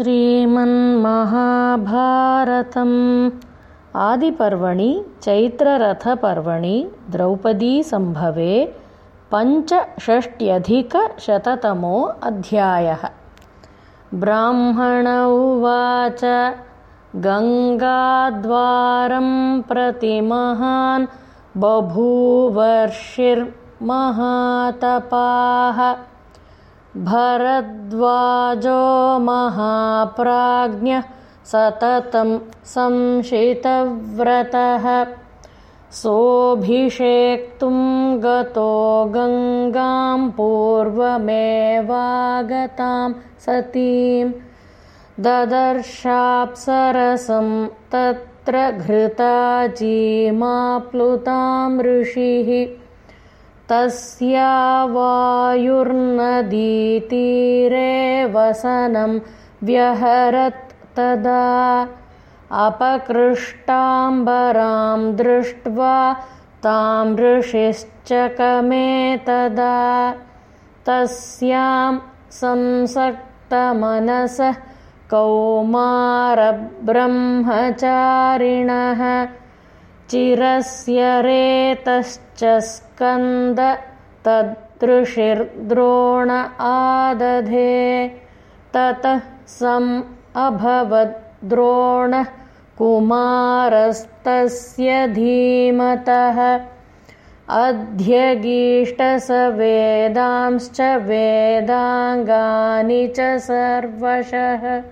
श्रीमन्महाभारतम्। आदिपर्वणि चैत्ररथपर्वणि द्रौपदीसम्भवे पञ्चषष्ट्यधिकशततमो अध्यायः। ब्राह्मण उवाच गङ्गाद्वारं प्रति महान् बभूवर्षिर्महातपाः भरद्वाजो महाप्राज्ञः सततं संशितव्रतः। सोऽभिषेक्तुं गतो गङ्गां पूर्वमेवागतां सतीं। ददर्शाप्सरसं तत्र घृताजीमाप्लुतां ऋषिः तस्या वायुर्नदीतीरे वसनं व्यहरत् तदा अपकृष्टाम्बरां दृष्ट्वा तां ऋषिश्चकमे तदा तस्यां संसक्तमनसः कौमारब्रह्मचारिणः चिरस्य रेतश्च स्कन्द तदृशिर्द्रोण आदधे। ततः सम् अभवद्द्रोणः कुमारस्तस्य धीमतः। अध्यगीष्टसवेदांश्च वेदाङ्गानि च सर्वशः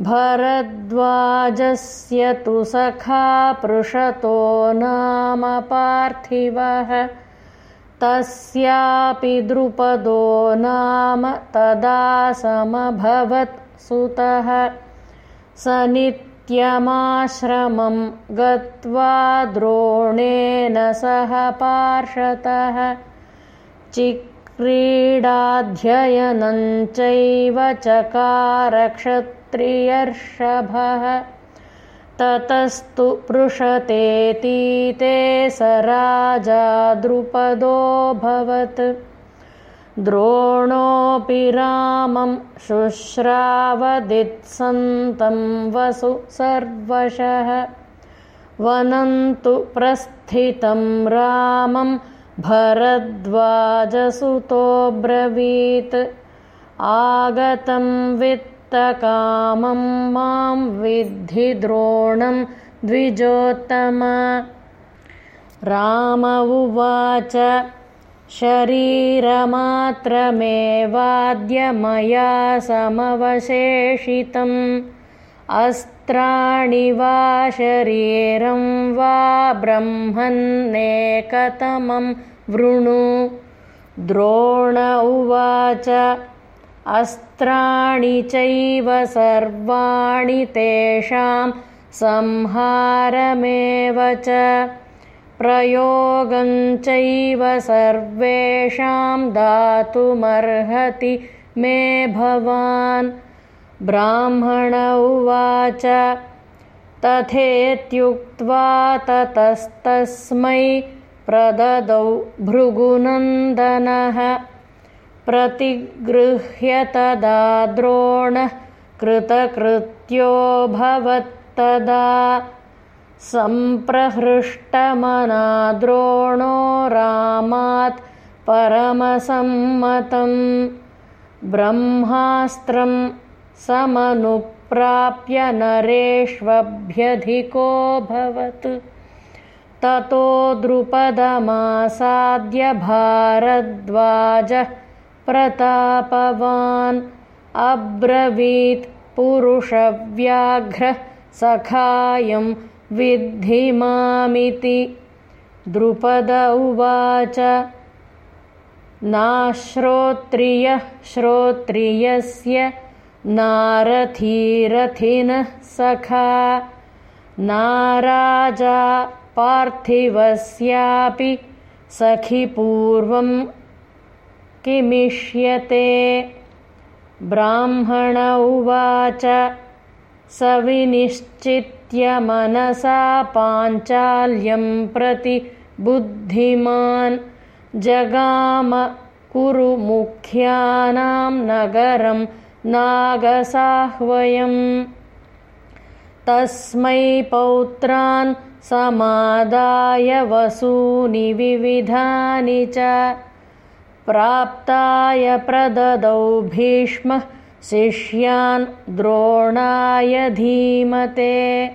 भरद्वाजस्य तु सखा पृषतो नाम पार्थिवः। तस्यापि द्रुपदो नाम तदा समभवत् सुतः। स नित्यमाश्रमं गत्वा द्रोणेन सह पार्षतः चिक्रीडाध्ययनञ्चैव चकारक्षत्रियर्षभः। ततस्तु पृषतेतीते स राजा द्रुपदोऽभवत् द्रोणोऽपि रामं शुश्रावदित्सन्तं वसु सर्वशः। वनन्तु प्रस्थितं रामं भरद्वाजसुतोऽब्रवीत् आगतं वित्तकामं मां विद्धि द्रोणं द्विजोत्तम। राम उवाच शरीरमात्रमेवाद्यमया समवशेषितम् अस्त्राणि वा शरीरं वा ब्रह्मन्नेकतमं वृणु। द्रोण उवाच अस्त्राणि चैव सर्वाणि तेषां संहारमेव च। प्रयोगञ्चैव सर्वेषां दातुमर्हति मे भवान् ब्राह्मण उवाच तथेत्युक्त्वा ततस्तस्मै प्रददौ भृगुनन्दनः। प्रतिगृह्य तदा द्रोणः कृतकृत्योऽभवत्तदा। सम्प्रहृष्टमनाद्रोणो रामात् परमसम्मतं ब्रह्मास्त्रं समनुप्राप्य नरेष्वभ्यधिकोऽभवत् ततो द्रुपदमासाद्य भारद्वाजः प्रतापवान् अब्रवीत् पुरुषव्याघ्रः सखायं विद्धि मामिति। द्रुपद उवाच नाश्रोत्रियः श्रोत्रियस्य नारथीरथिनः सखा। नाराजा पार्थिवस्यापि सखि पूर्वं किमिष्यते। ब्राह्मण उवाच स विनिश्चित्य मनसा पाञ्चाल्यं प्रति बुद्धिमान्। जगाम कुरु मुख्यानां नगरं नागसाह्वयम्। तस्मै पौत्रान् समादाय वसूनि विविधानि च। प्राप्ताय प्रददौ भीष्मः शिष्यान् द्रोणाय धीमते